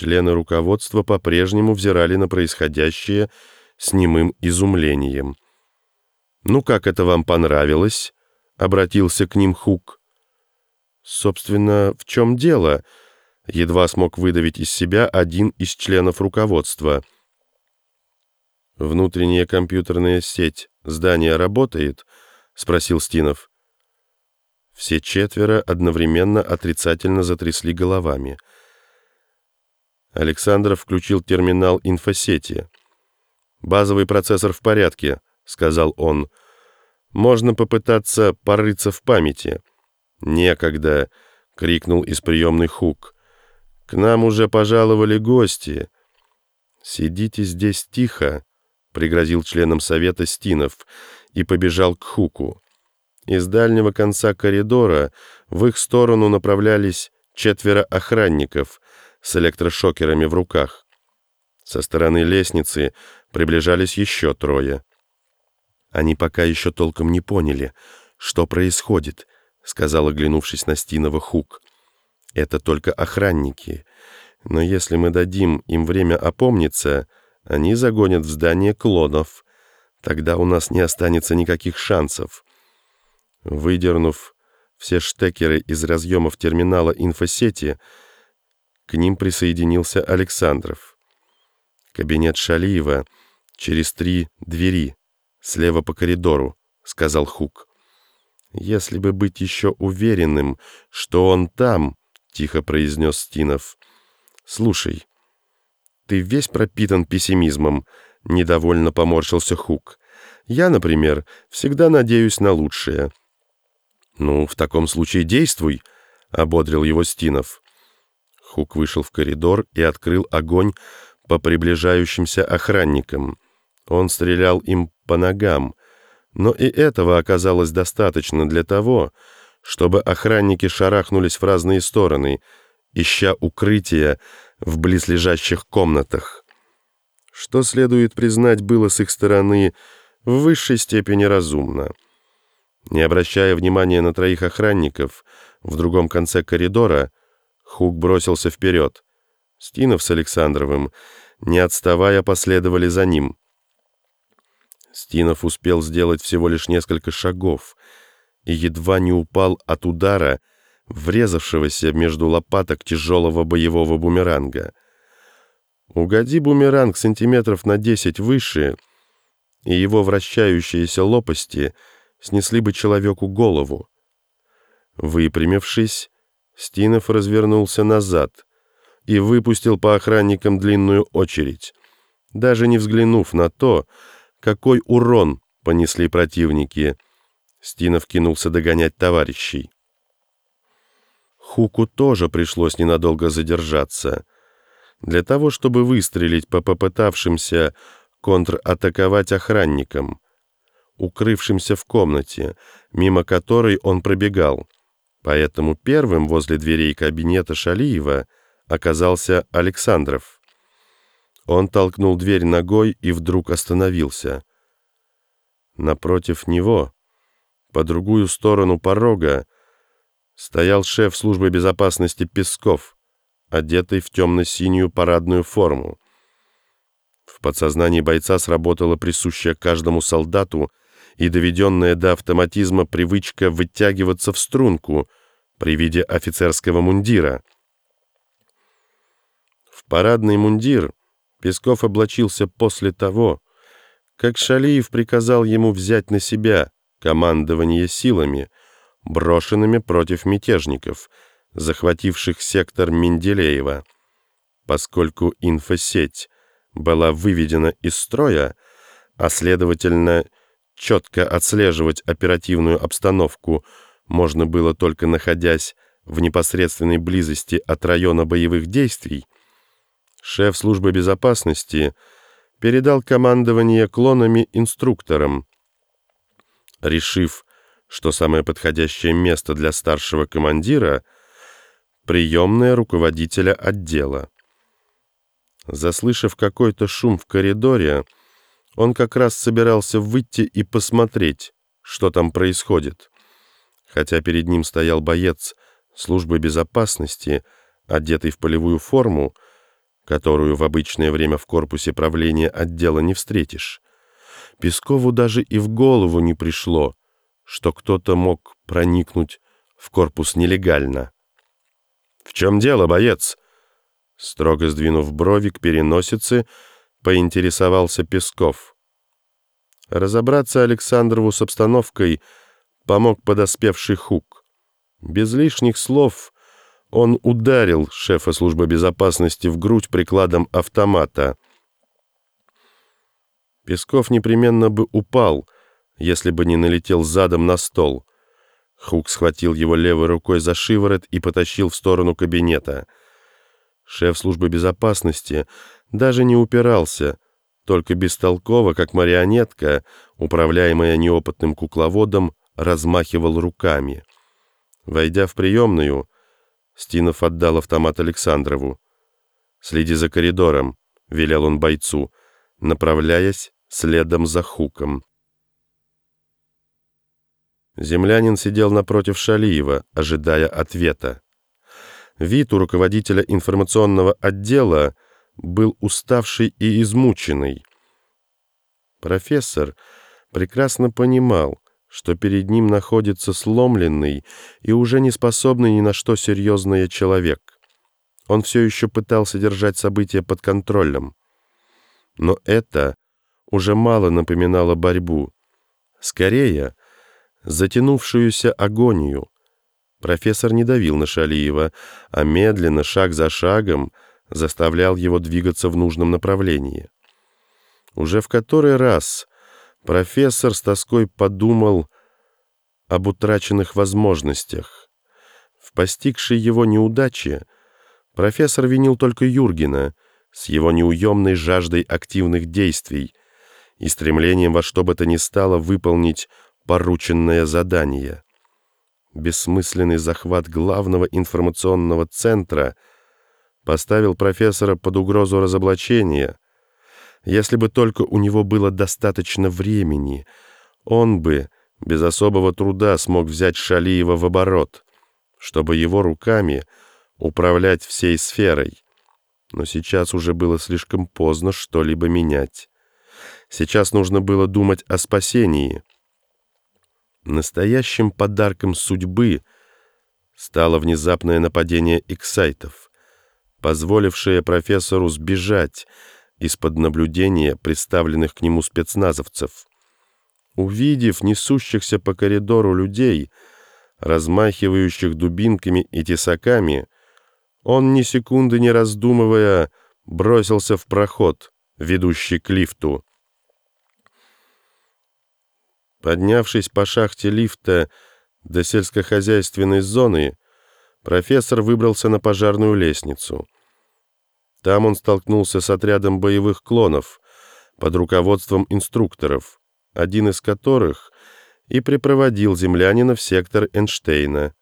Члены руководства по-прежнему взирали на происходящее с немым изумлением. «Ну, как это вам понравилось?» — обратился к ним Хук. «Собственно, в чем дело?» — едва смог выдавить из себя один из членов руководства. «Внутренняя компьютерная сеть здания работает?» — спросил Стинов. Все четверо одновременно отрицательно затрясли головами — Александров включил терминал инфосети. «Базовый процессор в порядке», — сказал он. «Можно попытаться порыться в памяти». «Некогда», — крикнул из приемной Хук. «К нам уже пожаловали гости». «Сидите здесь тихо», — пригрозил членам совета Стинов и побежал к Хуку. Из дальнего конца коридора в их сторону направлялись четверо охранников — с электрошокерами в руках. Со стороны лестницы приближались еще трое. Они пока еще толком не поняли, что происходит, сказал, оглянувшись на Стинова Хук. Это только охранники. Но если мы дадим им время опомниться, они загонят в здание клонов. Тогда у нас не останется никаких шансов. Выдернув все штекеры из разъемов терминала инфосети, к ним присоединился Александров. «Кабинет Шалиева через три двери, слева по коридору», — сказал Хук. «Если бы быть еще уверенным, что он там», — тихо произнес Стинов. «Слушай, ты весь пропитан пессимизмом», — недовольно поморщился Хук. «Я, например, всегда надеюсь на лучшее». «Ну, в таком случае действуй», — ободрил его Стинов. Хук вышел в коридор и открыл огонь по приближающимся охранникам. Он стрелял им по ногам, но и этого оказалось достаточно для того, чтобы охранники шарахнулись в разные стороны, ища укрытия в близлежащих комнатах. Что следует признать было с их стороны в высшей степени разумно. Не обращая внимания на троих охранников, в другом конце коридора Хук бросился вперед. Стинов с Александровым, не отставая, последовали за ним. Стинов успел сделать всего лишь несколько шагов и едва не упал от удара, врезавшегося между лопаток тяжелого боевого бумеранга. Угоди бумеранг сантиметров на десять выше, и его вращающиеся лопасти снесли бы человеку голову. Выпрямившись, Стинов развернулся назад и выпустил по охранникам длинную очередь, даже не взглянув на то, какой урон понесли противники. Стинов кинулся догонять товарищей. Хуку тоже пришлось ненадолго задержаться. Для того, чтобы выстрелить по попытавшимся контратаковать охранникам, укрывшимся в комнате, мимо которой он пробегал — Поэтому первым возле дверей кабинета Шалиева оказался Александров. Он толкнул дверь ногой и вдруг остановился. Напротив него, по другую сторону порога, стоял шеф службы безопасности Песков, одетый в темно-синюю парадную форму. В подсознании бойца сработала присущая каждому солдату и доведенная до автоматизма привычка вытягиваться в струнку при виде офицерского мундира. В парадный мундир Песков облачился после того, как Шалиев приказал ему взять на себя командование силами, брошенными против мятежников, захвативших сектор Менделеева. Поскольку инфосеть была выведена из строя, а следовательно, четко отслеживать оперативную обстановку можно было только находясь в непосредственной близости от района боевых действий, шеф службы безопасности передал командование клонами инструкторам, решив, что самое подходящее место для старшего командира — приемная руководителя отдела. Заслышав какой-то шум в коридоре, он как раз собирался выйти и посмотреть, что там происходит. Хотя перед ним стоял боец службы безопасности, одетый в полевую форму, которую в обычное время в корпусе правления отдела не встретишь. Пескову даже и в голову не пришло, что кто-то мог проникнуть в корпус нелегально. «В чем дело, боец?» Строго сдвинув брови к переносице, поинтересовался Песков. Разобраться Александрову с обстановкой помог подоспевший Хук. Без лишних слов он ударил шефа службы безопасности в грудь прикладом автомата. Песков непременно бы упал, если бы не налетел задом на стол. Хук схватил его левой рукой за шиворот и потащил в сторону кабинета. Шеф службы безопасности даже не упирался, только бестолково, как марионетка, управляемая неопытным кукловодом, размахивал руками. Войдя в приемную, Стинов отдал автомат Александрову. «Следи за коридором», — велел он бойцу, направляясь следом за Хуком. Землянин сидел напротив Шалиева, ожидая ответа. Вид у руководителя информационного отдела был уставший и измученный. Профессор прекрасно понимал, что перед ним находится сломленный и уже не способный ни на что серьезный человек. Он все еще пытался держать события под контролем. Но это уже мало напоминало борьбу. Скорее, затянувшуюся агонию. Профессор не давил на Шалиева, а медленно, шаг за шагом, заставлял его двигаться в нужном направлении. Уже в который раз Профессор с тоской подумал об утраченных возможностях. В постигшей его неудаче профессор винил только Юргена с его неуемной жаждой активных действий и стремлением во что бы то ни стало выполнить порученное задание. Бессмысленный захват главного информационного центра поставил профессора под угрозу разоблачения — если бы только у него было достаточно времени, он бы без особого труда смог взять Шалиева в оборот, чтобы его руками управлять всей сферой. Но сейчас уже было слишком поздно что-либо менять. Сейчас нужно было думать о спасении. Настоящим подарком судьбы стало внезапное нападение эксайтов, позволившее профессору сбежать, из-под наблюдения представленных к нему спецназовцев. Увидев несущихся по коридору людей, размахивающих дубинками и тесаками, он, ни секунды не раздумывая, бросился в проход, ведущий к лифту. Поднявшись по шахте лифта до сельскохозяйственной зоны, профессор выбрался на пожарную лестницу — там он столкнулся с отрядом боевых клонов под руководством инструкторов, один из которых и припроводил землянина в сектор Эйнштейна.